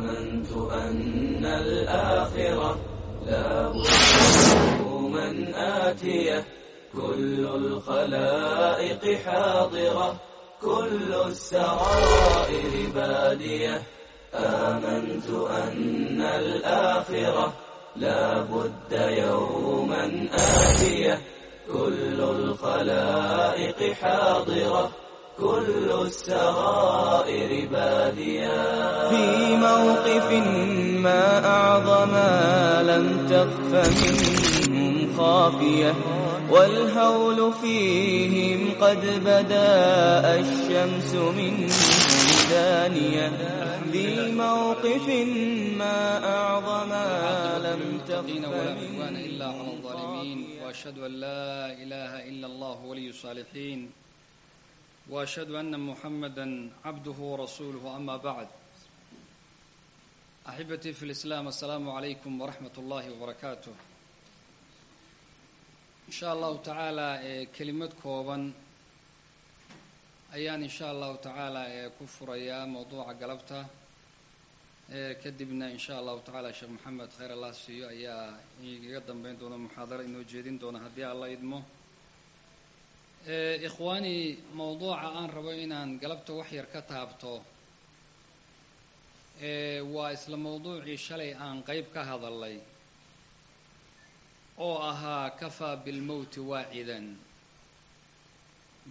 آمنت أن الآخرة لا من آتية كل الخلائق حاضرة كل السرائر بادية آمنت أن الآخرة لا بد يوما آتية كل الخلائق حاضرة كل السرائر باديا في موقف ما أعظم لم تخف منهم خافية والهول فيهم قد بدا الشمس منهم دانية في موقف ما أعظم لم تخف منهم إلا وأشهد أن لا إله إلا الله ولي الصالحين وأشهد أن محمدا عبده ورسوله أما بعد أحبتي في الإسلام السلام عليكم ورحمة الله وبركاته إن شاء الله تعالى ee kelimad kooban ayaan in sha allahu tacaala ee ku furayaa mowduuca galabta ee kadibna in sha allahu tacaala sheekh maxamed khayr allah siiyo ayaa igaga dambeyn doona muxaadaro inoo jeedin doona haddii alla idmo ee ikhwaani mowduuca aan rabo inaan galabta wax yar ka taabto waa isla mowduucii shalay aan qeyb ka hadalay oo ahaa kafaa bilmowti waacidan.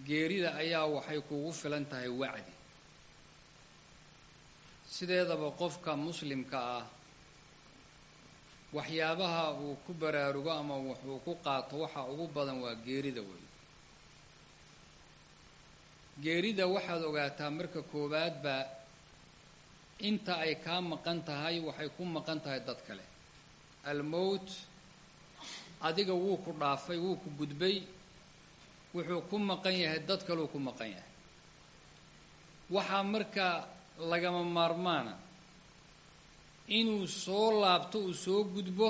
Geerida ayaa waxay kugu filan tahay wacdi. Sideedaba qofka muslimka ah waxyaabaha uu ku baraarugo ama wuxuu ku qaato waxa ugu badan waa geerida wey geerida waxaad ogaataa marka koowaadba inta ay kaa maqan tahay waxay ku maqan tahay dad kale. Almowt adiga wuu ku dhaafay wuu ku gudbay wuxuu ku maqan yahay dad kaleu ku maqan yahay. Waxaa marka lagama maarmaana inuu soo laabto uu soo gudbo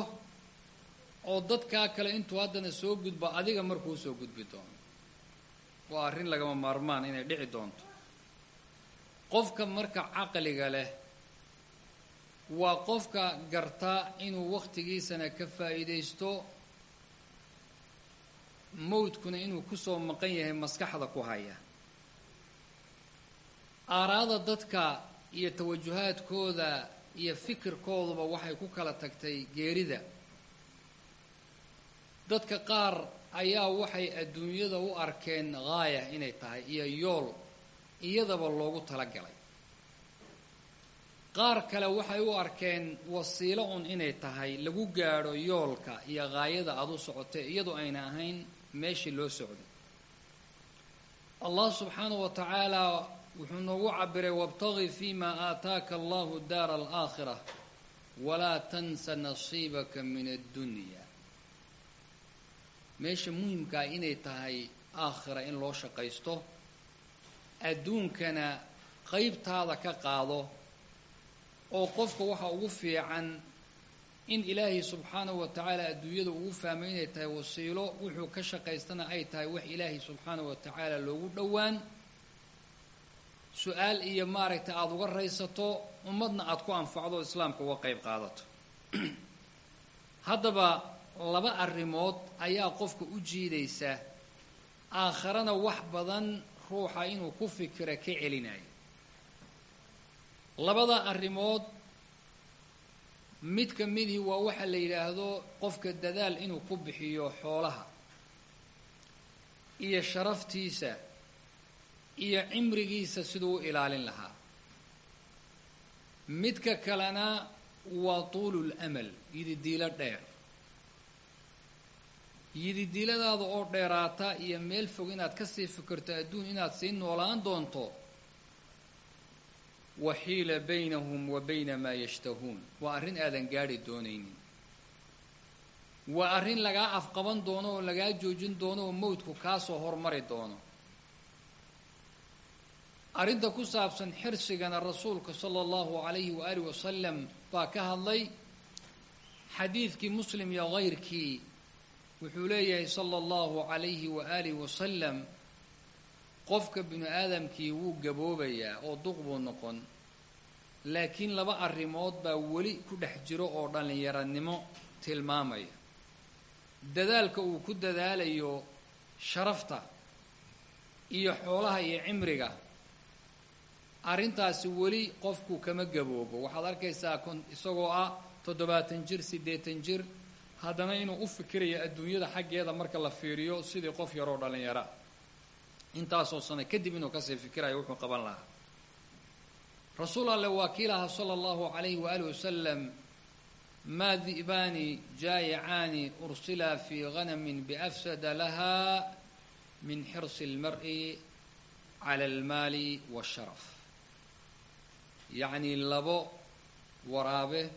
oo dadkaa kale intuu haddana soo gudbo adiga markuu soo gudbi doono waa arrin lagama maarmaan inay dhici doonto. Qofka marka caqliga leh waa qofka gartaa inuu wakhtigiisana ka faa'iidaysto mowdkuna inuu ku soo maqan yahay maskaxda ku haya. Aaraada dadka iyo tawajuhaadkooda iyo fikirkooduba waxay ku kala tagtay geerida. Dadka qaar ayaa waxay adduunyada u arkeen ghaaya inay tahay iyo yool iyadaba loogu talagalay qaar kale waxay u arkeen wasiilo un inay tahay lagu gaadho yoolka iyo ghaayada aada u socotay iyadu ayna ahayn meeshii loo socday. Allah subxaanahu wa tacaala wuxuu noogu cabiray wabtagi fima aataaka allahu daara alaakhira walaa tansa nasiibaka min addunya meesha muhimkaa inay tahay aakhira in loo shaqaysto. Adduunkana qeybtaada ka qaado oo qofka waxa ugu fiican in ilaahay subxaanahu wa tacaala adduunyada ugu fahmay inay tahay wasiilo wuxuu ka shaqaystana ay tahay wax ilaahay subxaanahu wa tacaala loogu dhowaan. Su'aal iyo maaragtay aada uga raysato ummadna aada ku anfacdo islaamka uga qeyb qaadato. Haddaba laba arrimood ayaa qofka u jiidaysa aakharana wax badan ruuxa inuu ku fikira ka celinayo labada arrimood mid ka waa waxa la yidhaahdo qofka dadaal inuu ku bixiyo xoolaha iyo sharaftiisa iyo cimrigiisa siduu u ilaalin lahaa. Midka kalena waa tuulul amal yididiilo dheer yididiiladaada oo dheeraata iyo meel fog inaad ka sii fikirto adduun inaad sii noolaan doonto. Waxiila baynahum wa bayna maa yashtahuun. Waa arrin aadan gaadhi doonaynin. Waa arrin lagaa afqaban doono oo lagaa joojin doono oo mawdku kaasoo hormari doono. Arrinta ku saabsan xirsigana rasuulka sala allahu calayhi waaalih wasalam baa ka hadlay xadiidkii muslim iyo kayrkii wuxuu leeyahay sala allahu calayhi waaalih wasalam qofka binu aadamkii wuu gaboobayaa oo duq buu noqon. Laakiin laba arrimood baa weli ku dhex jiro oo dhallinyaranimo tilmaamaya. Dadaalka uu ku dadaalayo sharafta iyo xoolaha iyo cimriga arrintaasi weli qofku kama gaboobo. Waxaad arkaysaa isagoo ah toddobaatan jir siddeetan jir haddana inuu u fikirayo adduunyada xaggeeda marka la fiiriyo sidii qof yaroo dhallinyara. Intaasoo sano kadib inuu ka sii fikirayo wuxuu qaban lahaa. Rasuul alle waa kii lahaa sala allahu calayhi waaalih wasalam maa di'baani jaayicaani ursilaa fii ganamin biafsada laha min xirsi اlmar'i cala almaali waasharaf yacnii labo waraabe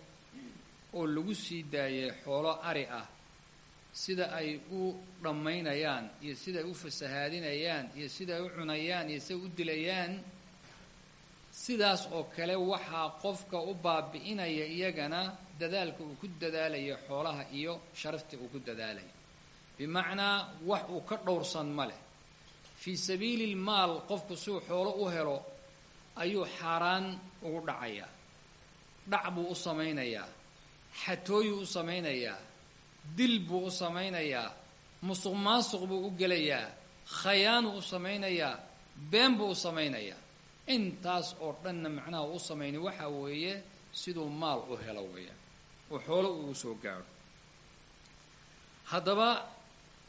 oo lagu sii daayay xoolo ari ah sida ay u dhammaynayaan iyo sida ay u fasahaadinayaan iyo sida ay u cunayaan iyo sida ay u dilayaan sidaas oo kale waxaa qofka u baabi'inaya iyagana dadaalka uu ku dadaalayo xoolaha iyo sharafta uu ku dadaalayo bimacnaa wax uu ka dhowrsan ma leh. Fii sabiili lmaal qofku siuu xoolo u helo ayuu xaaraan ugu dhacayaa dhac buu u samaynayaa xatooyuu u samaynayaa dil buu u samaynayaa musuq maasuq buu u gelayaa khayaanuu u samaynayaa been buu u samaynayaa. Intaas oo dhanna macnaha u samaynay waxaa weeye siduu maal u helo weeyaan oo xoolo ugu soo gaadho. Haddaba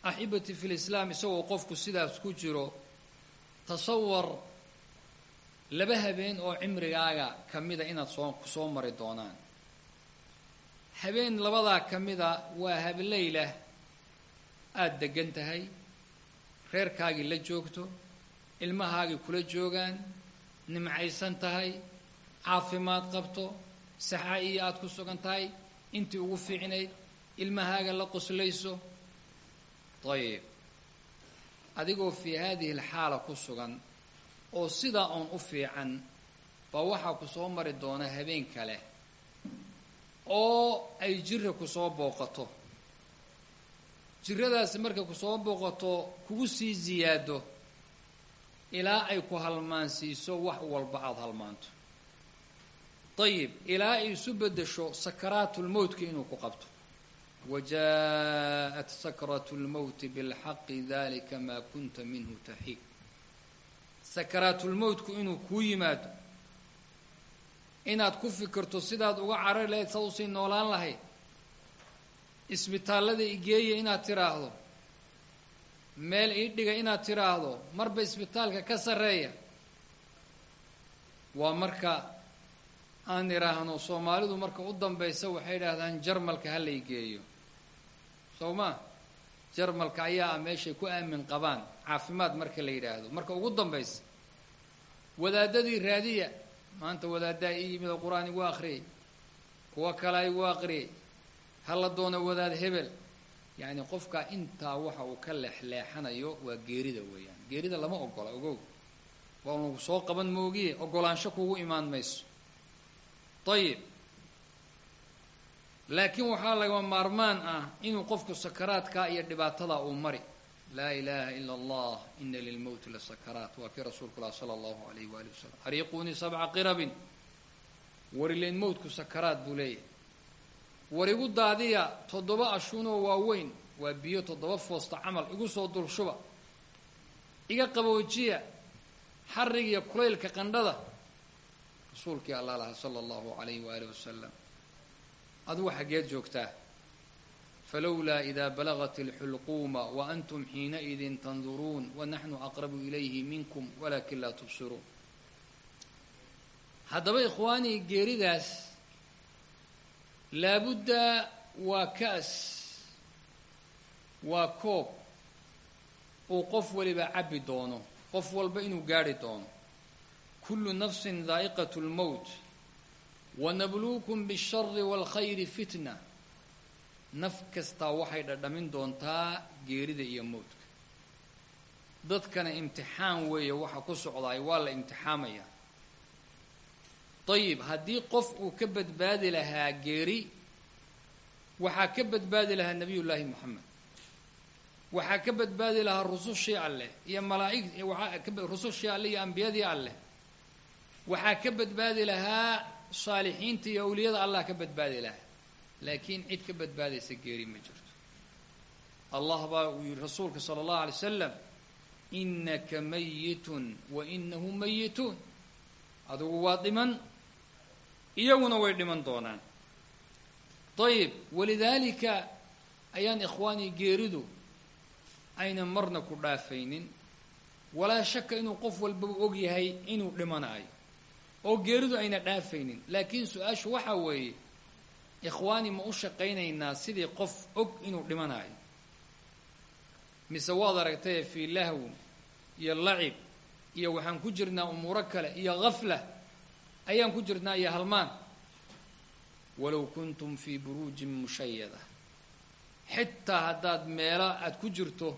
axibati fi lislaam isagoo qofku sidaas ku jiro tasawar laba habeen oo cimrigaaga ka mida inaad soo soo mari doonaan habeen labadaa ka mida waa hableylah aada degan tahay. Reerkaagii la joogto. Ilmahaagii kula joogaan. Nimcaysan tahay. Caafimaad qabto. Saxa iyo aada ku sugan tahay. Intii ugu fiicnayd ilmahaaga la qoslayso dayib adigoo fii haadihi alxaala ku sugan oo sidaa oon u fiican baa waxaa ku soo mari doona habeen kale oo ay jira ku soo booqato jiradaasi markay ku soo booqato kugu sii siyaado ilaa ay ku halmaansiiso wax walba aada halmaanto dayib ilaa ay isu beddesho sakaraatulmowtka inuu ku qabto wajaءat sakratu اlmowti biاlxaqi dalika maa kunta minhu taxiid sakaraatulmowtku inuu kuu yimaado inaad ku fikirto sidaad uga carari lahayd sa u sii noolaan lahayd. Isbitaallada igeeya inaad tiraahdo. Meel ii dhiga inaad tiraahdo. Marba isbitaalka ka sarreeya. Waa marka aan idhaahno soomaalidu marka u dambaysa waxay idhaahdaan jarmalka ha lay geeyo. Soo ma? Jarmalka ayaa ah meeshay ku aamin qabaan. Caafimaad marka la yidhaahdo. Marka ugu dambaysa wadaadadii raadiya maanta wadaaddaa ii yimid oo qur'aan igu akhriyay kuwo kalea igu akhriyay hala doona wadaad hebel. Yacni qofka intaa waxa uu ka leexleexanayo waa geerida weeyaan. Geerida lama ogola ogow. Waa soo qaban moogiye ogolaansho kugu imaan mayso. Ayib laakiin waxaa lagama maarmaan ah inuu qofku sakaraadkaa iyo dhibaatadaa uu mari laa ilaaha ila allah ina lilmowti lasakaraat waa kii rasuulku lah sala allahu alayh waali wasalam ariiquunii sabca qirabin warileyn mowtku sakaraad buu leeyahay war igu daadiya toddoba ashuunoo waaweyn waa biyo toddoba foosta camal igu soo dulshuba iga qaboojiya xarigiyo kulaylka qandhada. Rasuulkii allah laha sala allahu alayhi waaalih wasalam adugu xaggeed joogtaa falowlaa idaa balagat alxulquuma wa antum xiinaidin tanduruun wanaxnu aqrabu ilayhi minkum walakin laa tubsiruun haddaba ikhwaanii geeridaas laabudda waa ka'as waa koob uu qof waliba cabbi doono qof walba inuu gaadhi doono kullu nafsin daa'iqat lmowt wanabluukum bishari waalkhayri fitna naf kastaa waxay dhadhamin doontaa geerida iyo mowdka dadkana imtixaan weeye waxa ku socdaay waa la imtixaamayaa dayib haddii qof uu ka badbaadi lahaa geeri waxaa ka badbaadi lahaa nebiyullaahi moxamed waxaa ka badbaadi lahaa rusushii alleh iyo malaaig rusushii alleh iyo ambiyadii alleh waxaa ka badbaadi lahaa saalixiinta iyo awliyada allah ka badbaadi laha laakiin cid ka badbaadaysa geeri ma jirto allah baa uu yihi rasuulka sala allahu alay wasalam inaka mayitun wa inahum mayituun adigu waa dhiman iyaguna way dhiman doonaan ayib walidaalika ayaan ikhwaanii geeridu ayna marna ku dhaafaynin walaa shaka inuu qof walbaba og yahay inuu dhimanaayo oo geeridu ayna dhaafaynin laakiin su'aashu waxaa weeye ikhwaani ma u shaqaynaynaa sidii qof og inuu dhimanaayo mise waad aragtaye fii lahwin iyo lacib iyo waxaan ku jirnaa umuuro kale iyo gafla ayaan ku jirnaa iyo halmaan. Walow kuntum fii buruujin mushayada xitaa haddaad meelo aada ku jirto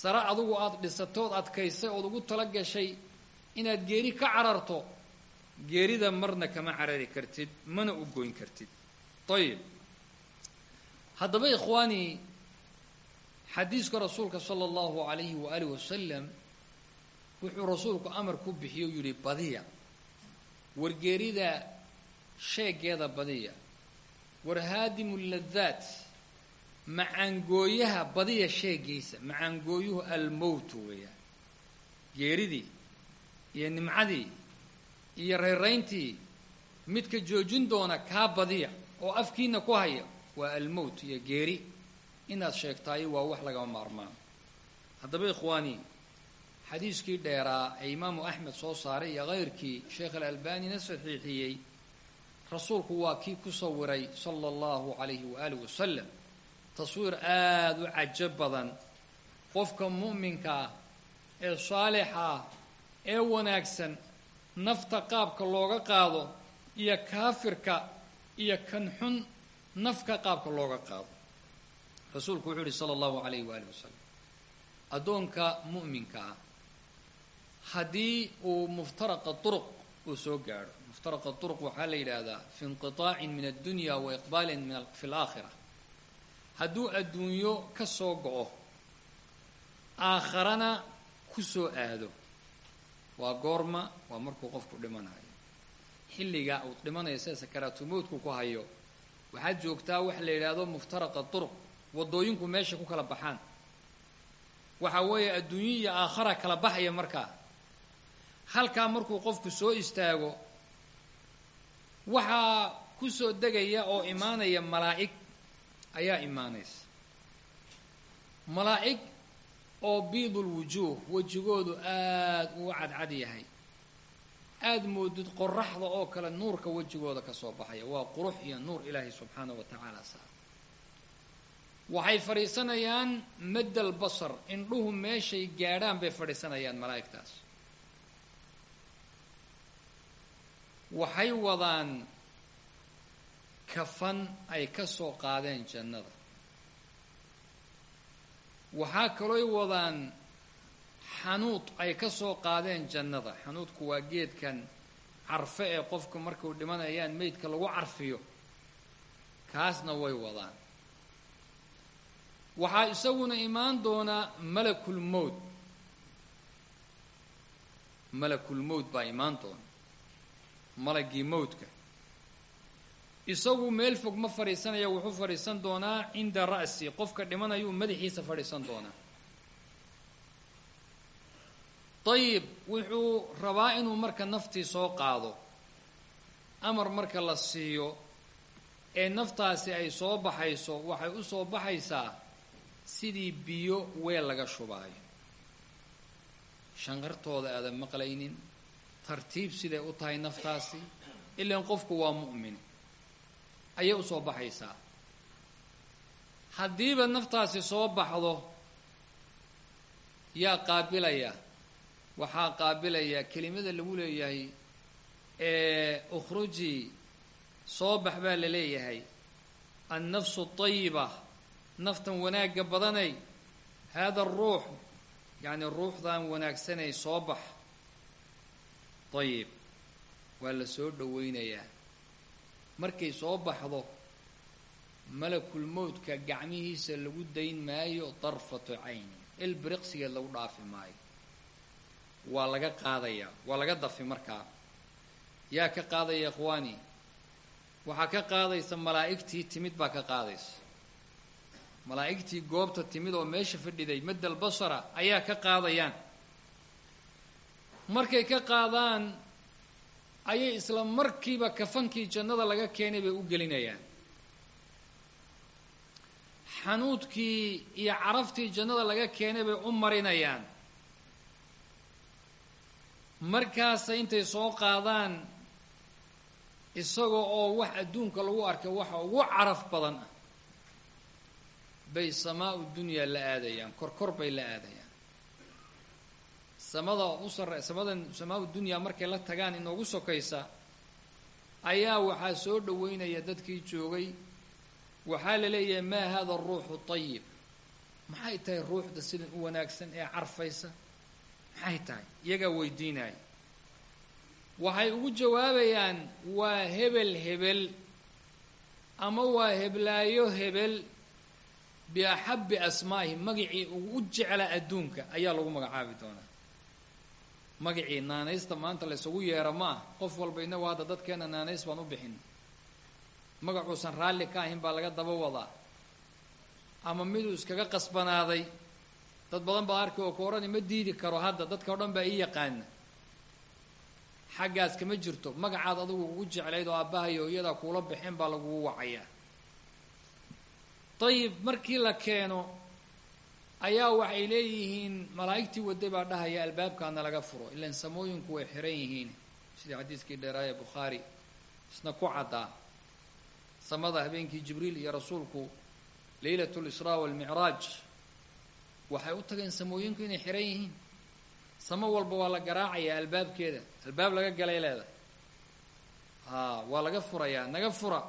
sare adugu aada dhisatood adkaysay ood ugu tala gashay inaad geeri ka cararto geerida marna kama carari kartid mana u goyn kartid ayib haddaba ikhwaanii xadiiska rasuulka sala allahu alayhi waaalih wasalam wuxuu rasuulku amar ku bixiye u yidhi badiya war geerida sheegeeda badiya war haadimu ladaat macaangooyaha badiya sheegiisa macaangooyuhu almowtu weeyaan geeridii iyo nimcadii iyo rayrayntii midka joojin doona kaa badiya oo afkiina ku haya waa almowt iyo geeri. Inaad sheegtaayo waa wax lagama maarmaan. Haddaba ikhwaani xadiiskii dheeraa ee imaamu axmed soo saaray iyo kayrkii sheekh alalbanina saxiixiyey rasuulku waa kii ku sawiray sala allahu calayhi waaalih wasalam taswiir aada u cajo badan. Qofka mu'minka ah ee saalixa ah ee wanaagsan nafta qaabka looga qaado iyo kaafirka iyo kan xun nafka qaabka looga qaado rasuulku wuxuu yihi sala allahu calayhi waaalih wasalam addoonka mu'minka ah haddii uu muftaraqa turuq uu soo gaadho muftaraqa turuq waxaa la yidhaahdaa fi inqiطaacin min addunya wa iqbaalin min fi alaakhira hadduu adduunyo ka soo go-o aakharana ku soo aado waa goorma waa markuu qofku dhimanayo xilliga uu dhimanayo sida sakaraatumoodku ku hayo. Waxaad joogtaa waxa la yidhaahdo muftaraqa turuq waddooyinku meesha ku kala baxaan. Waxa weeye adduunyo iyo aakhara kala baxaya markaa halkaa markuu qofku soo istaago waxaa ku soo degaya oo imaanaya malaa'ig ayaa imaanaysa. Malaa'ig oo biidul wujuuh wejigoodu aada uu cadcad yahay aada moodid qoraxda oo kale nuurka wejigooda ka soo baxaya. Waa qurux iyo nuur ilaahay subxaanahu wa tacaala saa waxay fadhiisanayaan maddal basar. Indhuhu meeshay gaadhaan bay fadhiisanayaan malaa'igtaas. Waxay wadaan kafan ay ka soo qaadeen jannada. Waxaa kalooy wadaan xanuud ay ka soo qaadeen jannada. Xanuudku waa geedkan carfe ee qofku markuu dhimanayaan meydka lagu carfiyo kaasna way wadaan. Waxaa isaguna imaan doonaa malakul mowt malakul mowt baa imaan doona. Malagii mowtka isagu meel fog ma fadhiisanaya wuxuu fadhiisan doonaa cinda ra'si. Qofka dhimanayuu madaxiisa fadhiisan doonaa dayib wuxuu rabaa inuu marka naftii soo qaado amar marka la siiyo ee naftaasi ay soo baxayso waxay u soo baxaysaa sidii biyo weel laga shubaayo. Shanqartooda aadan maqlaynin tartiib siday u tahay naftaasi ilaan qofku waa mu'min ayay u soo baxaysaa. Haddiiba naftaasi soo baxdo yaa qaabilaya waxaa qaabilaya kelimada lagu leeyahay ee ukhruji soo bax baa la leeyahay. Annafsu tayiba naftan wanaagga badanay haada aruux yacni ruuxdan wanaagsanay soo bax. Dayib waa la soo dhoweynayaa. Markay soo baxdo malakul mowdka gacmihiisa lagu dayn maayo darfatu cayn il biriqsigeed lagu dhaafi maayo waa laga qaadayaa waa laga dafi markaa yaa ka qaadaya ikhwaani? Waxaa ka qaadaysa malaa'igtii timid baa ka qaadaysa. Malaa'igtii goobta timid oo meesha fadhiday madal basara ayaa ka qaadayaan. Markay ka qaadaan ayay isla markiiba kafankii jannada laga keenay bay u gelinayaan. Xanuudkii iyo caraftii jannada laga keenay bay u marinayaan markaasa intay soo qaadaan isagoo oo wax adduunka lagu arkay waxa ugu caraf badan ah bay samaa-u dunyaa la aadayaan korkor bay la aadayaan. Samada u sarre samadan samaa-u dunyaa markay la tagaan inoogu sokaysa ayaa waxaa soo dhoweynaya dadkii joogay. Waxaa la leeyahay maa hada aruuxu tayib maxay tahay ruuxda sidan u wanaagsan ee carfaysa maxay tahay iyagaa weydiinaya waxay ugu jawaabayaan waa hebel hebel. Ama waa heblaayo hebel. Biaxabbi asmaa'ihi magacii ugu jeclaa adduunka ayaa lagu magacaabi doonaa. Magacii naanaysta maanta laysugu yeero ma ah qof walba inagu hadda dadkeena naanays baan u bixin. Magacuusan raalli ka ahin baa laga daba wadaa. Ama miduu iskaga qasbanaaday dad badan baa arki oo ku ma diidi karo hadda dadka o dhan baa ii yaqaana xaggaas kama jirto magacaad adigu ugu jeclayd oo aabbahay hooyadaa kuula baxeen baa lagugu wacayaa. Dayib markii la keeno ayaa waxay leeyihiin malaa'igtii waday baa dhahaya albaabkaana laga furo ilaan samooyinku way xiran yihiin. Sidii xadiiskii dheeraaya bukhaari isna ku caddaa. Samada habeenkii jibriil iyo rasuulku leylat lisraa walmicraaj waxay u tageen samooyinku inay xiran yihiin. Samo walba waa la garaacayaa albaabkeeda. Albaab laga galay leedahay haa waa laga furayaa naga fura.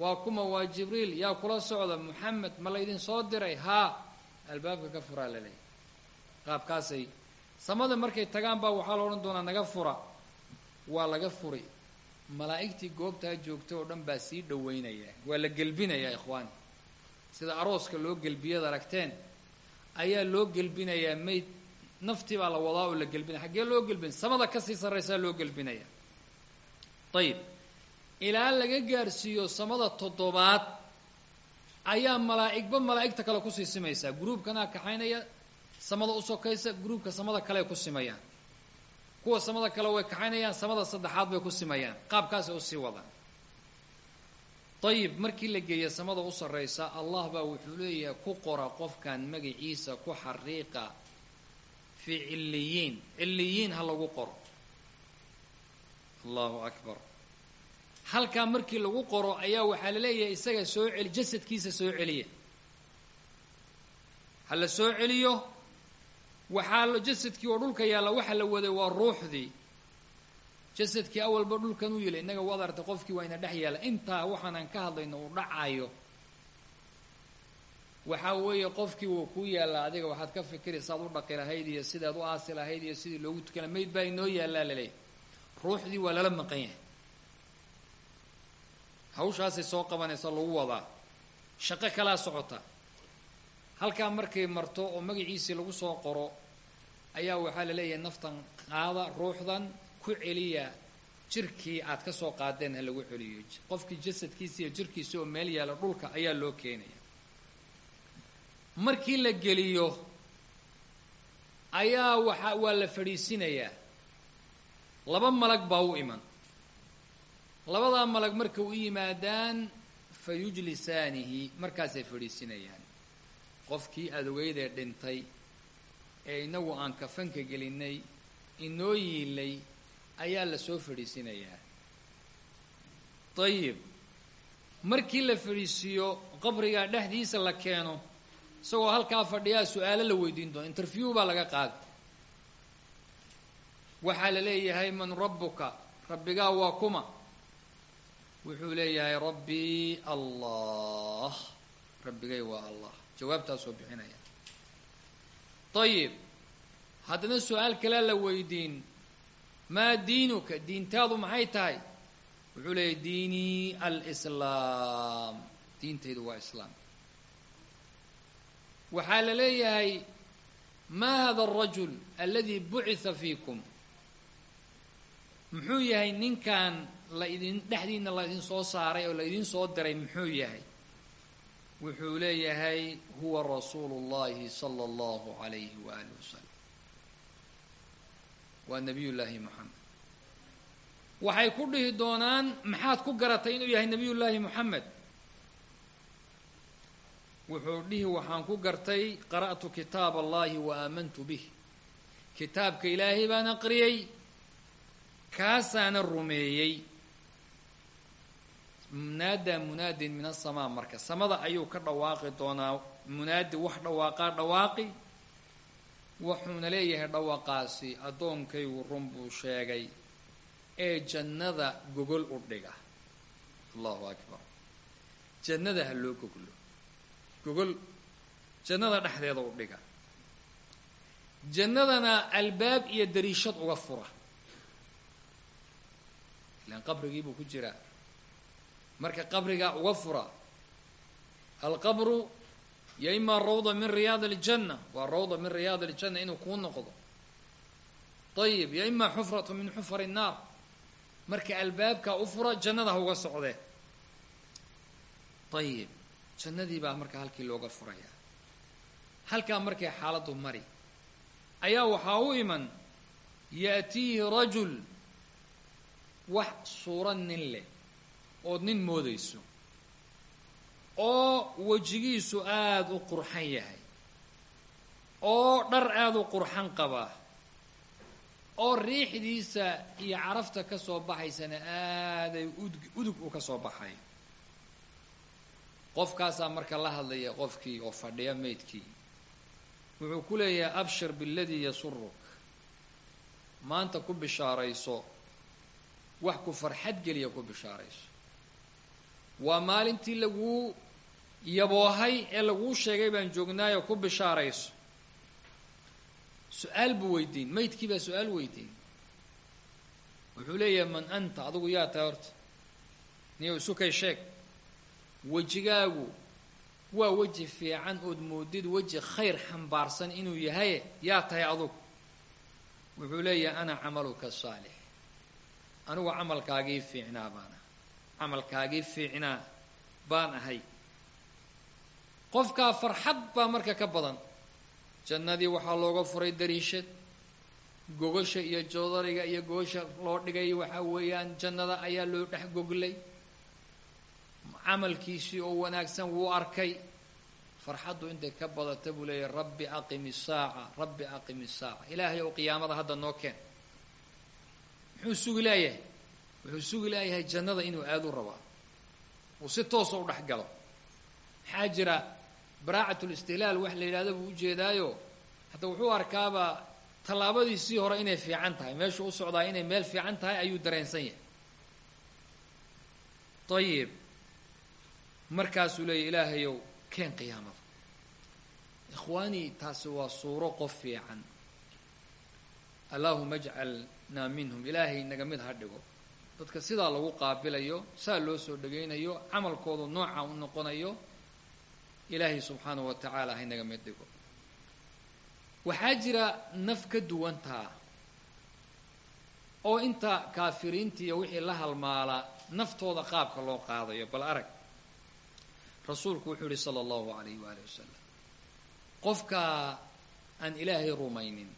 Waa kuma waa jibriil yaa kula socda moxamed ma laydin soo diray? Haa albaabka ka furaa la leeyahy qaabkaasay. Samada markay tagaan baa waxaa la odhan doonaa naga fura. Waa laga furi. Malaa'igtii goobtaa joogtay oo dhan baa sii dhoweynaya. Waa la gelbinayaa ikhwaani. Sida arooska loo gelbiyad aragteen ayaa loo gelbinayaa mayd naftii baa la wadaa oo la gelbinaya. Xaggee loo gelbinaya samada ka sii sarraysaa loo gelbinaya. Ayib ilaa laga gaarsiiyo samada toddobaad ayaa malaa'igba malaa'igta kale ku sii simaysaa. Gruubkanaa kaxaynaya samada u sokaysa gruubka samada kale ku simayaan. Kuwa samada kale way kaxaynayaan samada saddexaad bay ku simayaan. Qaabkaasay u sii wadaan ayib markii la geeya samada u sarraysa allah baa wuxuu leeyahay ku qora qofkan magaciisa ku xariiqa fii cilliyiin cilliyiin ha lagu qoro. Allahu akbar. Halkaa markii lagu qoro ayaa waxaa la leeyahay isaga soo celi jasadkiisa soo celiya. Ha la soo celiyo? Waxaa la jasadkii oo dhulka yaalla waxa la waday waa ruuxdii jasadkii awalba dhulkan u yila innaga waad artay qofkii waa ina dhex yaalla intaa waxaanan ka hadlayno uu dhacayo. Waxaa weeye qofkii wuu kuu yaallaa adiga waxaad ka fikiri saad u dhaqi lahayd iyo sidaad u aasi lahayd iyo sidii loogu tukana mayd baa inoo yaallaa laleeyahy ruuxdii waa lala maqan yahay. Hawshaasay soo qabanaysa lagu wadaa. Shaqo kalaa socota. Halkaa markay marto oo magaciisii lagu soo qoro ayaa waxaa la leeyahay naftan qaada ruuxdan ku celiya jirkii aad ka soo qaadeen ha lagu celiyo. Qofkii jasadkiisa iyo jirkiisa oo meel yaalla dhulka ayaa loo keenaya. Markii la geliyo ayaa waxa waa la fadhiisinayaa laba malag baa u iman. Labadaa malag marka u yimaadaan fa yujlisaanihi markaasay fadhiisinayaan. Qofkii adogeydee dhintay ee inagu aan kafanka gelinay inoo yiilay ayaa la soo fadhiisinayaa dayib markii la fadhiisiiyo qabrigaa dhexdiisa la keeno isagoo halkaa fadhiyaa su'aalo la weydiin doono interview baa laga qaada waxaa la leeyahay man rabbuka? Rabbigaa waa kuma. Wuxuu leeyahay rabbii allah. Rabbigay waa allah. Jawaabtaasoo bixinaya. Ayib haddana su'aal kalea la weydiin maa diinuka diintaadu maxay tahay wuxuu leeyahay diinii alslaam diintaydu waa islaam waxaa la leeyahay ma hada alrajul aladi bucitha fiikum muxuu yahay ninkan la idin dhexdiina la idin soo saaray oo la idin soo diray muxuu yahay wuxuu leeyahay huwa rasuulu اllahi salى اllahu alayhi waali wasalam waa nabiy llaahi moxamed waxay ku dhihi doonaan maxaad ku garatay inuu yahay nabiy llaahi moxamed wuxuu dhihi waxaan ku gartay qara'tu kitaab allahi wa aamantu bih. Kitaabka ilaahay baan aqriyey kaasaana rumeeyey. Munaadaa munaadin min asamaa marka. Samada ayuu ka dhawaaqi doonaa. Munaadi wax dhawaaqaa dhawaaqi wuxuuna leeyahay dhawaqaasi addoonkaygu run buu sheegay ee jannada gogol u dhiga. Allahu akbar. Jannada ha loo goglo. Gogol jannada dhexdeeda u dhiga. Jannadana albaab iyo dariishad uga fura. Ilaan qabrigii buu ku jiraa. Marka qabrigaa uga fura alqabru ya imaa rawda min riyaad aljanna waa rawda min riyaad aljanna inuu kuu noqdo. Ayib ya imaa xufratu min xufar innaar marka albaabkaa u fura jannada ha uga socdee. Ayib jannadii baa marka halkii looga furayaa halkaa markay xaaladdu mari ayaa waxaa u iman ya'tiihi rajul wax suuro nin leh ood nin moodayso. oo wejigiisu aada u qurxan yahay oo dhar aada u qurxan qabaa oo riixdiisa iyo carafta ka soo baxaysana aaday udug u ka soo baxay. Qofkaasaa marka la hadlaya qofkii oo fadhiya meydkii wuxuu ku leeyahay abshir biladii yasuruk maanta ku bishaarayso wax ku farxad geliya ku bishaarayso. Waa maalintii laguu yaboohay ee laguu sheegay baan joognaayo ku bishaarayso. Su'aal buu weydiin maydkii baa su'aal weydiin. Wuxuu leeyahay man anta adigu yaa tahay horta. Niyow isukay sheeg. Wejigaagu waa weji fiican ood moodid weji khayr xambaarsan inuu yahaye yaa tahay adugu wuxuu leeyahay ana camaluka saalix. Anigu camalkaagii fiicnaa baan ah camalkaagii fiicnaa baan ahay qofkaa farxad baa marka ka badan. Jannadii waxaa looga furay dariishad gogasha iyo joodariga iyo gogasha loo dhigay waxaa weeyaan jannada ayaa loo dhex goglay. Camalkiisii oo wanaagsan wuu arkay. Farxaddu intay ka badata buu leeyahay rabbi aqimi saaca rabbi aqimi saaca ilaahay ow qiyaamada hadda noo keen. Muxuu sugi laayahay wuxuu sugi laayahay jannada inuu aada u rabaa. Uu si toosa u dhex galo. Maxaa jira baraacatul istihlaal wax la yidhahdo buu ujeedaayo hadda wuxuu arkaaba tallaabadiisii hore inay fiican tahay meeshuu u socdaa inay meel fiican tahay ayuu dareensan yahay. Ayib markaasuu leeyahy ilaahayow keen qiyaamada ikhwaanii taasi waa suuro qof fiican. Allaahuma ajcalnaa minhum. Ilaahay naga mid ha dhigo. Dadka sidaa lagu qaabilayo saa loo soo dhagaynayo camalkoodu nooca u noqonayo ilaahay subxaanahu wa tacaala haynaga mid dhigo. Waxaa jira naf ka duwantaa oo inta kaafiriinta iyo wixii la halmaala naftooda qaabka loo qaadayo. Bal arag rasuulku wuxuu yihi sala allahu alayh waali wasalam qofka aan ilaahay rumaynin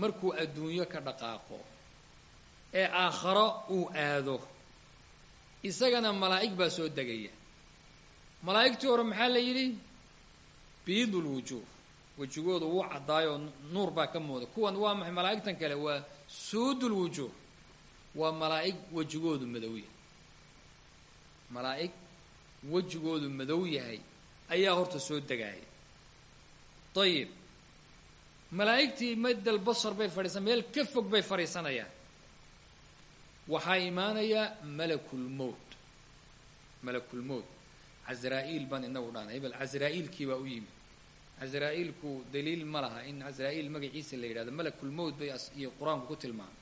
markuu adduunyo ka dhaqaaqo ee aakharo uu aado isagana malaa'ig baa soo degaya malaa'igtii hore maxaa la yidhi? Biidul wujuuh. Wejigoodu wuu caddaayoo nuur baa ka mooda kuwan waa maxay? Malaa'igtan kale waa suudul wujuuh. Waa malaa'ig wejigoodu madow yahay. Malaa'ig wejigoodu madow yahay ayaa horta soo degaaya ayib malaa'igtii madal basar bay fadhiisan meel ka fog bay fadhiisanayaan. Waxaa imaanaya malakulmowt malakulmowt casraa-iil baan inagu dhaanay bal casraa-iilkii baa u yimid casraa-iilku daliil ma laha in casraa-iil magaciisa la yidhahdo. Malakulmowt bay iyo qur'aanku ku tilmaamay.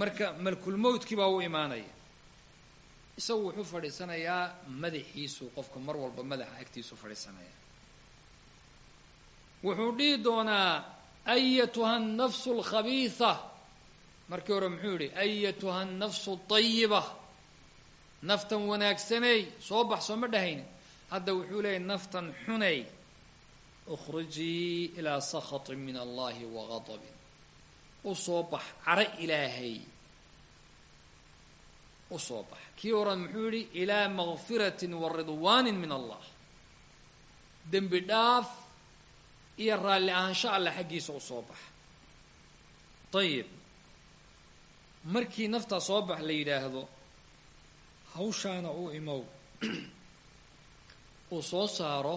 Marka malakulmowtkii baa u imaanaya isagu wuxuu fadhiisanayaa madaxiisu qofka mar walba madaxa agtiisu fadhiisanaya wuxuu dhihi doonaa ayatuha annafsu alkhabiisa markii hore muxuu yidhi ayatuha nafsu tayiba naftan wanaagsaney soo bax sooma dhahayni hadda wuxuu leeyahy naftan xunay ukhrujii ilaa sakhatin min allahi wa gadabin u soo bax caro ilaahay. U soo bax. Kii horan muxuu wa ridwaanin min allah. Dembi dhaaf iyo raalli ahaansho alla xaggiisa u soo markii naftaa soo la yidhaahdo hawshaana uu imow uu soo saaro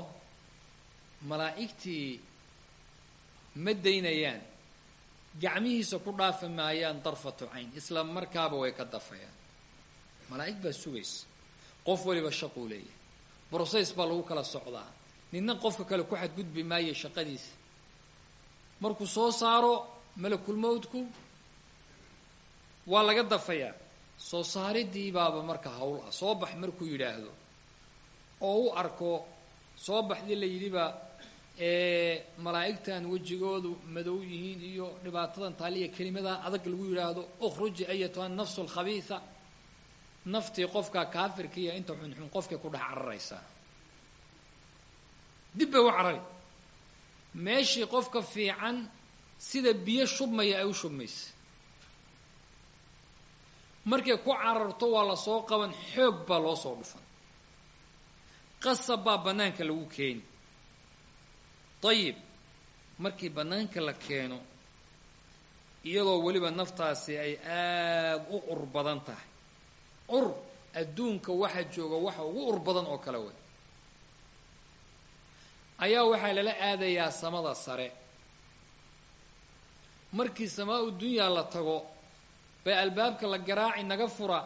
malaa'igtii ma daynayaan gacmihiisa ku dhaafi maayaan darfatu cayn isla markaaba way ka dafayaan. Malaa'ig baa sugaysa qof waliba shaquu leeyahay broseys baa lagu kala socdaa nina qofka kale ku xadgudbi maayo shaqadiisa markuu soo saaro malakulmowdku waa laga dafayaa soo saaridii baaba marka hawl ah. Soo bax markuu yidhaahdo oo u arko soo baxdii la yidhiba malaa'igtan wejigoodu madow yihiin iyo dhibaatadan taaliya kelimadaa adag lagu yidhaahdo ukhruji ayatuha nafsu alkhabiisa naftii qofka kaafirkiiyo inta xunxun qofkay ku dhex cararaysaa dib bay u carari. Meeshii qofka fiican sida biyo shubmaya ay u shubmaysa markay ku cararto waa la soo qaban xoog baa loo soo dhufan. Qasab baa bannaanka lagu keeni dayib markii bannaanka la keeno iyadoo weliba naftaasi ay aada u ur badan tahay. Ur adduunka waxa jooga waxa ugu ur badan oo kale wey ayaa waxaa lala aadayaa samada sare. Markii samaa u dunyaa la tago bay albaabka la garaaci naga fura.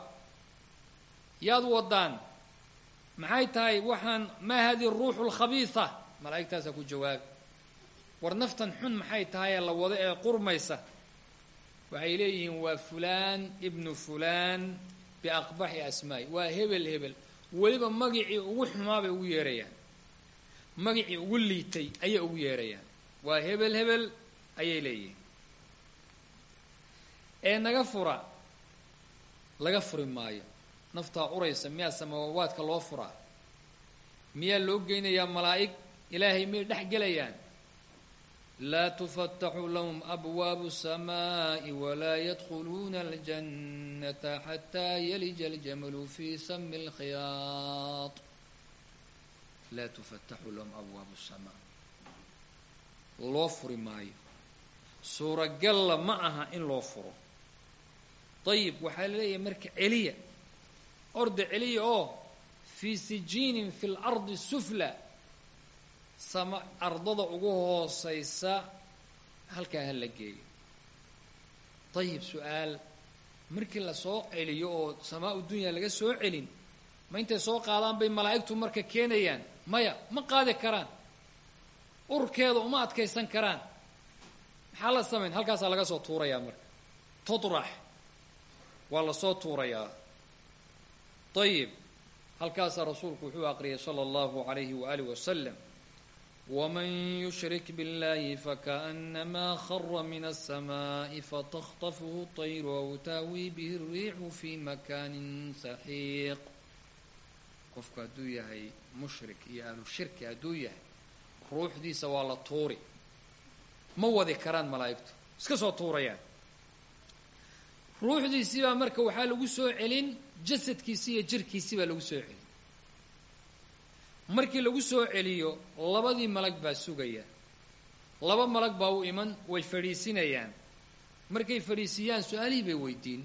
Yaad wadaan maxay tahay waxaan maa hadihi ruuxu alkhabiisa malaa'igtaasaa ku jawaabi war naftan xun maxay tahay la wado ee qurmaysa? Waxay leeyihiin waa fulaan ibnu fulaan biaqbaxi asmaa'i. Waa hebel hebel. Weliba magicii ugu xumaa bay ugu yeerayaan. Magicii ugu liitay ayay ugu yeerayaan. Waa hebel hebel ayay leeyihiin ee naga fura laga furi maayo. Naftaa curaysa miyaa samaawaadka loo fura miyaa loo geynayaa malaa'ig? Ilaahay miyay dhex gelayaan. Laa tufataxu lahum abwaabu samaa'i walaa yadkhuluuna aljannata xataa yalija aljamalu fi sami lkhiyaad laa tufataxu lahum abwaabu samaa. Loo furi maayo. Suuragalla ma aha in loo furo ayib waxaa la leeyahay marka celiya orda celiya oo fii sijiinin fi lardi sufla sama ardada ugu hoosaysa halkaa ha la geeyo ayib su'aal markii la soo celiyo oo samaa u dunya laga soo celin ma intay soo qaadaan bay malaa'igtu marka keenayaan maya ma qaadi karaan urkeeda uma adkaysan karaan maxaa la samayn halkaasaa laga soo tuurayaa marka tudrax waa lasoo tuurayaa ayib halkaasaa rasuulku wuxuu aqriyay sala allahu alayhi waaalih wasalam waman yushrik biاllahi fakaأnamaa khara min الsamaaءi fatakطafhu طayru aw taawi bihi الriixu fi makaanin saxiiq qofku hadduu yahay mushrik iyo ahlu shirki hadduu yahay ruuxdiisa waa la tuuri ma wadi karaan malaa'igtu iska soo tuurayaan ruuxdiisii baa marka waxaa lagu soo celin jasadkiisii iyo jirkiisii baa lagu soo celin. Markii lagu soo celiyo labadii malag baa sugaya. Laba malag baa u iman way fadhiisinayaan. Markay fadhiisiyaan su'aalihii bay weydiin.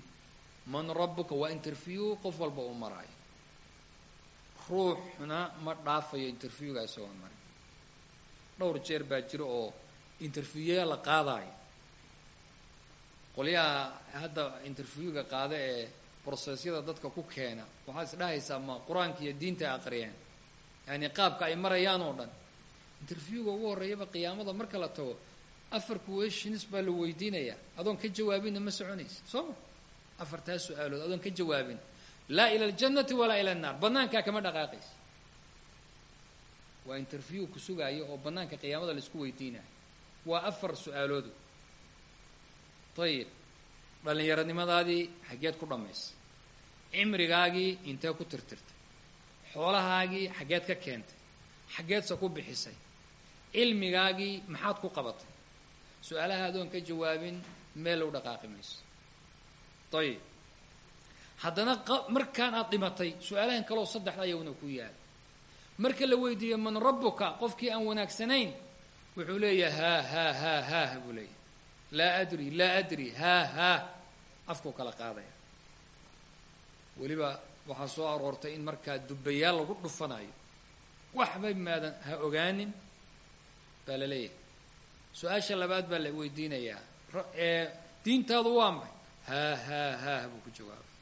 Man rabbuka waa interview qof walba uu maraayo ruuxna ma dhaafayo interviewga isagoon marin dhowr jeer baa jiro oo interviewya la qaadaayo qolyaha hadda interviewga qaada ee brosesyada dadka ku keena waxaad is dhahaysaa ma qur'aanka iyo diinta aqriyeen. Yani qaabka ay marayaan oo dhan. Interviewga ugu horreeyaba qiyaamada marka la tago afar questions baa la weydiinayaa adoon ka jawaabinna ma soconaysa soo afartaas su'aalood adoon ka jawaabin. Laa ila aljannati walaa ila annaar. Banaankaa kama dhaqaaqaysa waa interview ku sugaayo oo banaanka qiyaamada la isku weydiinayo waa afar su'aaloodu ayib dhallinyaronimadaadii xaggeed ku dhammaysay cimrigaagii intee ku tirtirtay xoolahaagii xaggeed ka keentay xaggeedse ku bixisay cilmigaagii maxaad ku qabatay su'aalaha adoon ka jawaabin meel u dhaqaaqi mayso ayib haddana markaan aad dhimatay su'aalahan kaleo saddexda ayaguna ku yaalla marka la weydiiyo man rabbuka qofkii aan wanaagsanayn wuxuu leeyahay haa haa haa haah buu leeyahay laa adri laa adri haa haa afkuu kala qaadaya. Weliba waxaa soo aroortay in markaa dubbayaal lagu dhufanayo. Waxba maadan ha ogaanin baa la leeyahay. Su'aasha labaad baa la weydiinayaa. Diintaadu waa maxay haa haa haah buu ku jawaabay.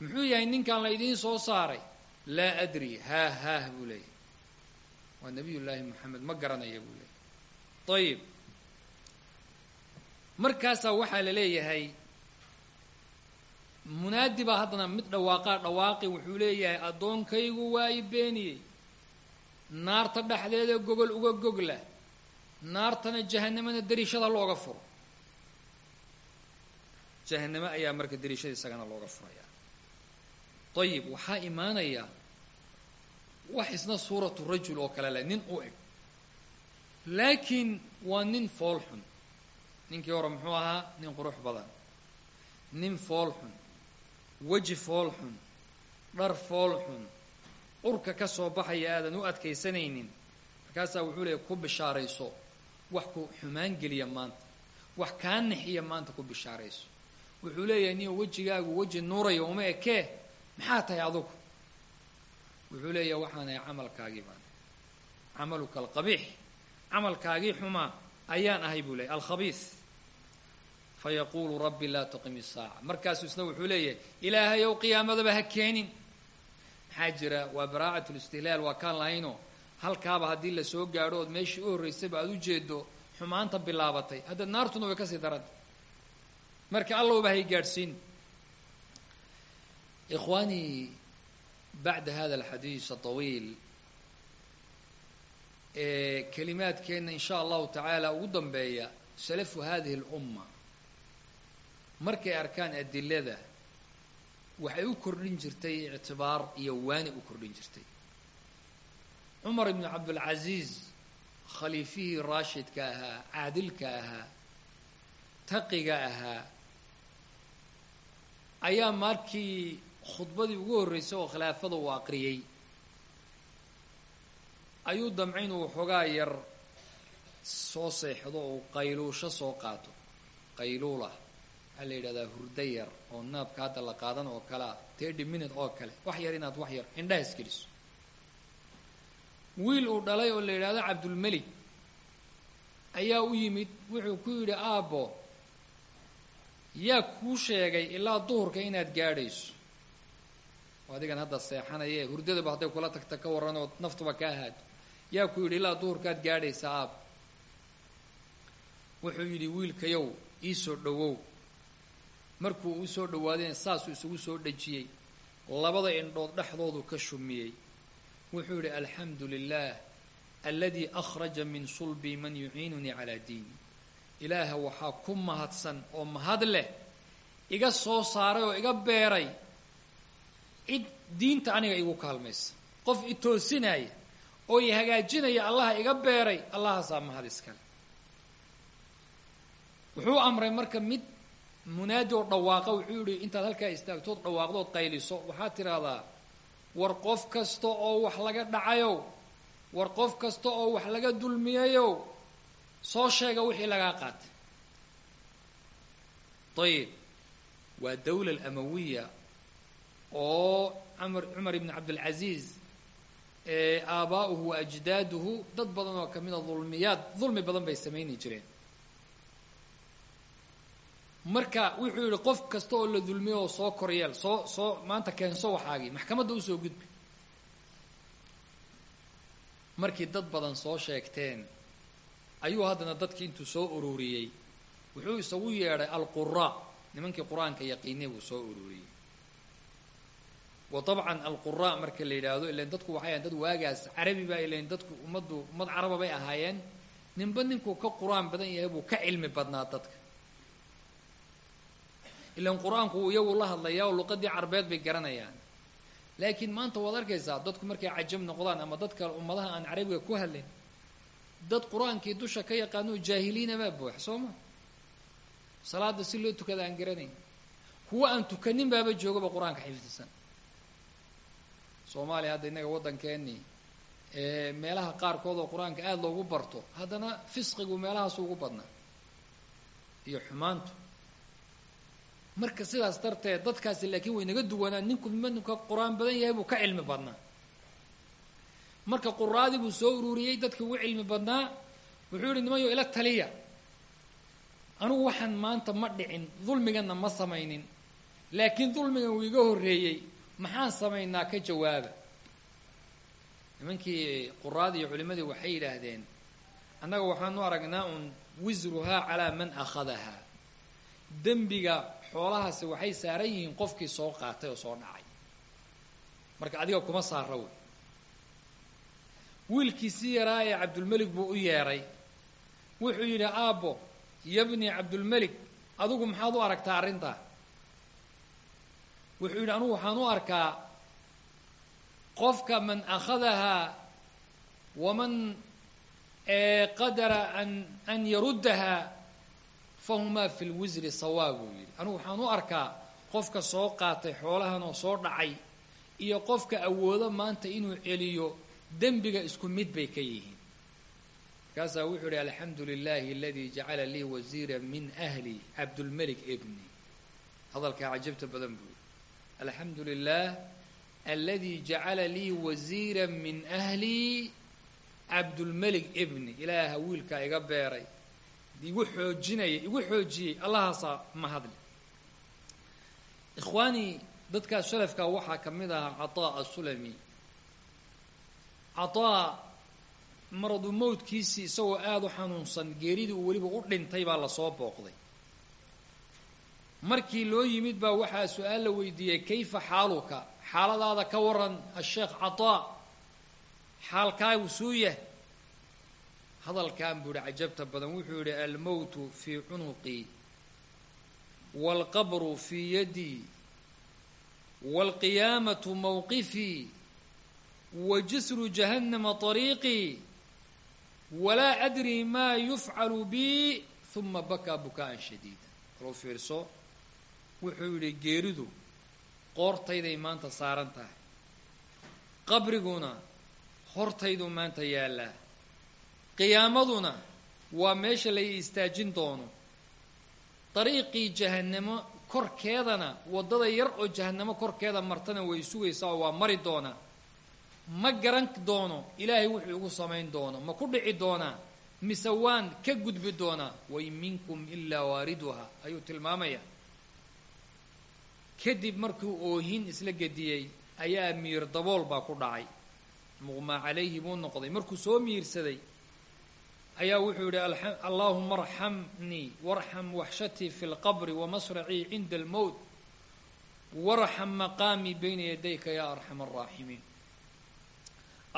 Muxuu yahay ninkan la idiin soo saaray? Laa adri haa haah buu leeyahay. Waa nabiy llaahi moxamed ma garanaya buu leeyahay. Ayib markaasaa waxaa la leeyahay munaadi baa haddana mid dhawaaqaa dhawaaqi wuxuu leeyahay addoonkaygu waa i beeniyey naarta dhexdeeda gogol uga gogla naartana jahanamana dariishada looga furo. Jahaname ayaa marka dariishada isagana looga furayaa. Ayib waxaa imaanaya wax isna suuratu rajul oo kale leh nin u eg. Laakiin waa nin fool xun ninkii hore muxuu ahaa nin qurux badan. Nin fool xun weji fool xun dhar fool xun urka ka soo baxaya aadan u adkaysanaynin. Markaasaa wuxuu leeyahy ku bishaarayso wax ku xumaan geliya maanta wax kaa nixiya maanta ku bishaarayso. Wuxuu leeyahay niyo wejigaagu weji nuuraya uma ekee maxaa tahay adugu? Wuxuu leeyahay waxaanahay camalkaagii baan. Camaluka alqabiix camalkaagii xumaa ayaan ahay buu leeyay alkhabiis fayaquulu rabbi laa tuqim isaaca markaasuu isna wuxuu leeyahay ilaahayow qiyaamadaba ha keenin maxaa jira waa baraacat listihlaal waa kaan lahaynoo halkaaba haddii la soo gaadho ood meeshii u horraysayba aada u jeedo xumaanta bilaabatay hadda naartuna way ka sii daranta marka allowba hay gaadhsiin ikhwaanii bacda hada alxadiis atawiil ee kelimaadkeenna in sha allahu tacaala ugu dambeeya salafu hadihi اlumma markay arkaan adilada waxay u kordhin jirtay ictibaar iyo waani u kordhin jirtay. Cumar ibnu cabdilcaziiz khaliifihii raashidka ahaa caadilka ahaa taqiga ahaa ayaa markii khudbadii ugu horreysay oo khilaafada uu aqriyey ayuu damcay inuu waxoogaa yar soo seexdo oo qayluusho soo qaato qayluula waxaa la yidhahdaa hurdo yar oo naabka hadda la qaadan oo kalea thirty minute oo kale. Wax yar inaad wax yar indhaha iskeliso. Wiil uu dhalay oo la yidhahdo cabdulmelik ayaa u yimid wuxuu ku yidhi aabbo yaa kuu sheegay ilaa duhurka inaad gaadhayso. Oo adigan hadda seexanaye hurdadaba hadday kula tagta ka warran oo naftuba ka ahaado yaa ku yidhi ilaa duhurkaad gaadhaysa aab. Wuxuu yidhi wiilkayow iisoo dhowow markuu u soo dhawaadeen saasuu isugu soo dhejiyey. Labada indhood dhexdoodu ka shumiyey. Wuxuu yidhi alxamdu lilah aladii akhraja min sulbii man yuciinunii calaa diini ilaaha waxaa ku mahadsan oo mahad leh iga soo saaray oo iga beeray cid diinta aniga igu kaalmaysa. Qof i toosinaya oo i hagaajinaya allaha iga beeray allahaasaa mahad iskale wuxuu amray marka mid munaadi oo dhawaaqa wuxuu yihi intaad halkaa istaagtood dhawaaqdood qayliso. Waxaad tidhaahdaa war qof kasta oo wax laga dhacayow war qof kasta oo wax laga dulmiyayow soo sheega wixii lagaa qaatay. Ayib waa dawla alamawiya oo amar cumar ibn cabdilcaziiz aabaa'uhu wa ajdaaduhu dad badan oo kamida dulmiyaad dulmi badan bay samayni jireen marka wuxuu yihi qof kasta oo la dulmiyo oo soo koryeel soo soo maanta keenso waxaagii maxkamadda u soo gudbi. Markii dad badan soo sheegteen ayuu haddana dadkii intuu soo ururiyey wuxuu isagu yeedhay alquraa nimankii qur'aanka yaqiinay buu soo ururiyey. Wa dabcan alquraa marka la yidhaahdo ilan dadku waxay ahayen dad waagaas carabi baa ilan dadku ummaddu ummad caraba bay ahaayeen ninba ninkuu ka qur'aan badan yahay buu ka cilmi badnaa dadka ilan qur'aanku uu iyagu la hadlayaa oo luqadii carbeed bay garanayaan. Laakiin maanta waad arkaysaa dadku markay cajab noqdaan ama dadka ummadaha aan carabiga ku hadlayn dad qur'aankii dusha ka yaqaano jaahiliina baa buux soo ma? Salaada si loo tukada aan garanayn. Kuwa aan tukanin baaba joogaba qur'aanka xifdisan. Soomaaliya hadda innaga waddankeennii meelaha qaarkood oo qur'aanka aada loogu barto haddana fisqigu meelahaas ugu badnaa. Iyo xumaantu marka sidaas darteed dadkaasi laakiin way naga duwanaa ninku manka qur'aan badan yahay buu ka cilmi badnaa. Marka quraadii buu soo ururiyey dadkii ugu cilmi badnaa. Wuxuu yihi nimanyo ila taliya. Anugu waxaan maanta ma dhicin dulmiganna ma samaynin. Laakiin dulmigan wuu iga horreeyey. Maxaan samaynaa? ka jawaaba. Nimankii quraadii iyo culimadii waxay yidhaahdeen annaga waxaanu aragnaa un wisruhaa calaa man akhadaha dembiga xoolahaasi waxay saaran yihiin qofkii soo qaatay oo soo dhacay. Marka adiga kuma saara wey. Wiilkiisii yaraa ee cabdulmelik buu u yeedhay wuxuu yidhi aabbo yabni cabdulmelik adigu maxaad u aragtaa arrintaa wuxuu yidhi anugu waxaan u arkaa qofka man akhadahaa waman qadara an an yaruddaha fahumaa fi lwisri sawaa buu yidhi. Waxaan u arkaa qofka soo qaatay xoolahan oo soo dhacay iyo qofka awoodo maanta inuu celiyo dembiga isku mid bay ka yihiin. Markaasaa wuxuu ihi alxamdu lilahi aladii jacala lii wasiira min ahli cabdulmelik ibni. Hadalkaa cajabta badan buu yihi alxamdu lilah aladii jacala lii wasiira min ahli cabdulmelik ibni. Ilaaha wiilkaa iga beeray igu xoojinaya igu xoojiyey allahaasaa mahadle ikhwaanii dadkaas shalafkaa waxaa ka mid ahaa cataa asulami cataa maradu mowdkiisii isagoo aada u xanuunsan geeridii uu weliba u dhintay baa la soo booqday. Markii loo yimid baa waxaa su'aal la weydiiyey kayfa xaaluka? Xaaladaada ka waran asheekh cataa xaalkaagu suuyah hadalkan buu yihi cajabta badan wuxuu yihi almowtu fii cunuqii waalqabru fii yadii waalqiyaamatu mowqifii wa jisru jahannama طariiqii walaa adri maa yufcalu bi uma bakaa bukaa'an shadiida. Kalou fiirso wuxuu yidhi geeridu qoortayday maanta saaran tahay. Qabriguna hortayduu maanta yaallaa qiyaamaduna waa meesha la istaajin doono. Dariiqii jahannamo korkeedana waddada yar oo jahannamo korkeeda martana way sugaysaa oo waa mari doonaa ma garan doono ilaahay wuxuu igu samayn doono. Ma ku dhici doonaa mise waan ka gudbi doonaa wain minkum ilaa waariduha ayuu tilmaamaya. Kadib markuu oohin isla gediyey ayaa miir dabool baa ku dhacay. Muqmaa calayhi buu noqday. Markuu soo miirsaday ayaa wuxuu yihi allaahuma arxamnii warxam waxshatii fi lqabri wamasracii cinda almowt warxam maqaamii bayna yadayka yaa arxam araaximiin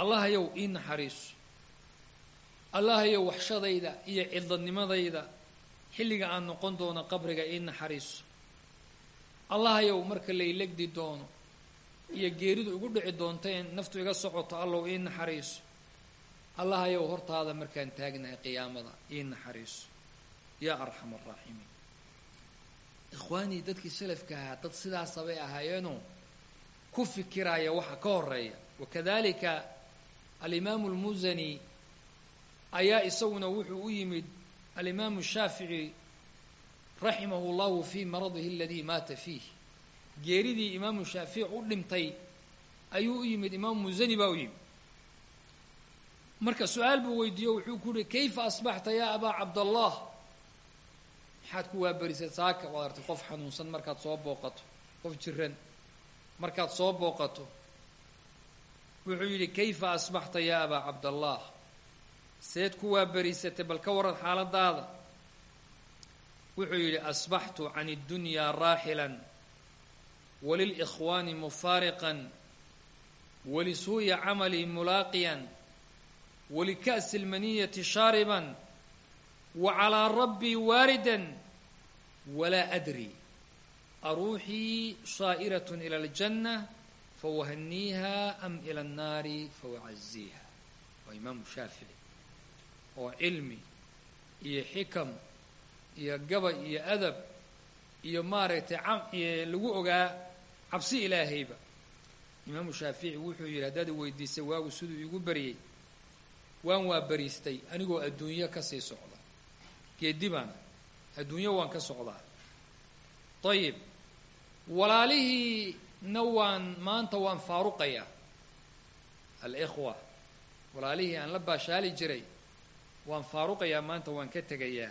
allahayow ii naxariiso allahayow waxshadayda iyo cidladnimadayda xilliga aan noqon doono qabriga ii naxariiso allahayow marka laylegdi doono iyo geeridu igu dhici doonta in naftu iga socoto allow ii naxariiso allahayow hortaada markaan taagnahay qiyaamada ii naxariiso. Yaa arxam araaximiin ikhwaanii dadkii salafka ahaa dad sidaasabay ahaayeenoo ku fikiraya waxa ka horreeya wakadalika alimaamu lmusani ayaa isaguna wuxuu u yimid alimaamu shaafici raximahu llahu fii maradihi aladii maata fiih geeridii imaamu shaafici u dhintay ayuu u yimid imaamu musani baa u yimid marka su'aal buu weydiiyo wuxuu ku yihi kayfa asbaxta yaa abaa cabdallah? Maxaad ku waaberisay saaka waad artay qof xanuunsan markaad soo booqato qof jiran markaad soo booqato. Wuxuu yidhi kayfa asbaxta yaa abaa cabdallah? Seed ku waaberisatay bal ka waran xaaladaada wuxuu yidhi asbaxtu can اddunyaa raaxilan walilإkhwaani mufaariqan walisuu'i camalii mulaaqiyan walika'si اlmaniyati shaariban wa calىa rabbii waaridan walaa adri aruuxii saa'iratun ila aljanna fawahaniiha am ila annaari fawacaziiha waa imaamu shaafici oo cilmi iyo xikam iyo gabay iyo adab iyo maaragtay lagu ogaa cabsi ilaahayba imaamu shaafici wuxuu yidhi haddaad weydiisay waagu siduu iigu baryey waan waa bariistay anigoo adduunyo ka sii socda. Geedibaana adduunyo waan ka socdaa. Ayib walaalihiina waan maanta waan faaruqayaa alikhwa walaalihii aan la baashaali jiray waan faaruqayaa maanta waan ka tegayaa.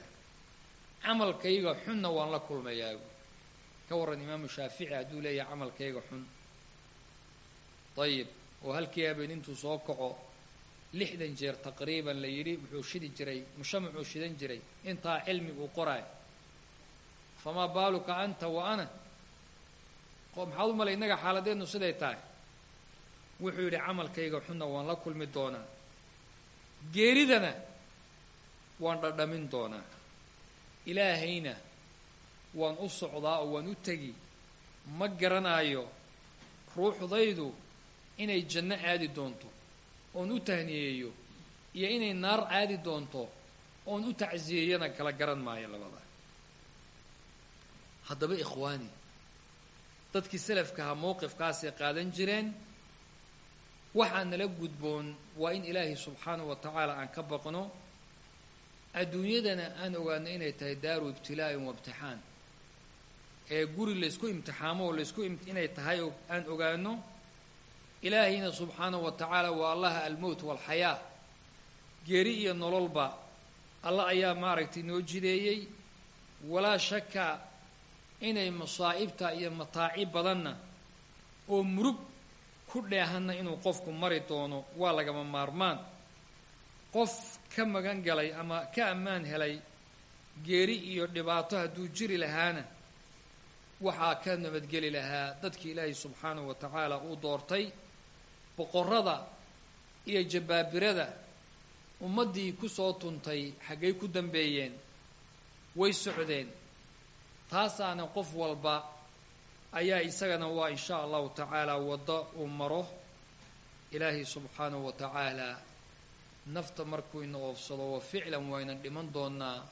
Camalkayga xunna waan la kulmayaa. Ka warran imaamu shaafici hadduu leeyahay camalkayga xun. Ayib oo halkii habeen intuu soo kaco lixdan jeer taqriiban la yidhi wuxuu shidi jiray mushamaxuu shidan jiray intaa cilmi uu qoraayo famaa baaluka anta wa ana? Maxaad u malay innaga xaaladeennu siday tahay? Wuxuu yidhi camalkayga xunna waan la kulmi doonaa. Geeridana waan dhadhamin doonaa. Ilaahayna waan u socdaa oo waan u tegi. Ma garanaayo ruuxdaydu inay janno aadi doonto oon u tahniyeeyo iyo inay naar aadi doonto oon u tacsiyeyana kala garan maayo labada. Haddaba ikhwaani dadkii salafkaha mowqifkaasay qaadan jireen waxaa nala gudboon waa in ilaahay subxaanahu wa tacaala aan ka baqno adduunyadana aan ogaano inay tahay daaru ibtilaa'in wa imtixaan. Ee guri laysku imtixaamo oo laysku inay tahay aan ogaano ilaahayna subxaanahu wa tacaala waa allaha almowt waalxayaa geeri iyo nololba alla ayaa maaragtay noo jideeyey. Walaa shaka inay masaa'ibta iyo mataaci badanna oo murug ku dheehanna inuu qofku mari doono waa lagama maarmaan. Qof ka magan galay ama ka ammaan helay geeri iyo dhibaato hadduu jiri lahaana waxaa ka nabadgeli lahaa dadkii ilaahay subxaanahu wa tacaala uu doortay boqorrada iyo jabbaabirada ummaddii ku soo tuntay xaggay ku dambeeyeen way socdeen. Taasaana qof walba ayaa isagana waa in sha allahu tacaala waddo uu maro. Ilaahay subxaanahu wa tacaala nafta markuu ina oofsado wa ficlan waynan dhiman doonaa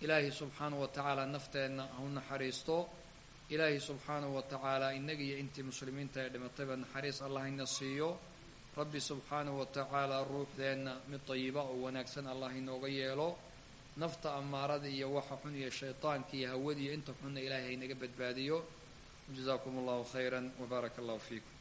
ilaahay subxaanahu wa tacaala nafteenna hau naxariisto ilaahay subxaanahu wa tacaala innagiiyo intii muslimiinta ee dhimatayba naxariis allah ina siiyo. Rabbi subxaanahu wa tacaala ruuxdeenna mid dayiba oo wanaagsan allah inooga yeelo. Nafta amaarada iyo waxa xun iyo shaytaanka iyo hawadiiyo inta xunna ilaahay haynaga badbaadiyo. Jazaakum allahu khayra wbaaraka allahu fiikum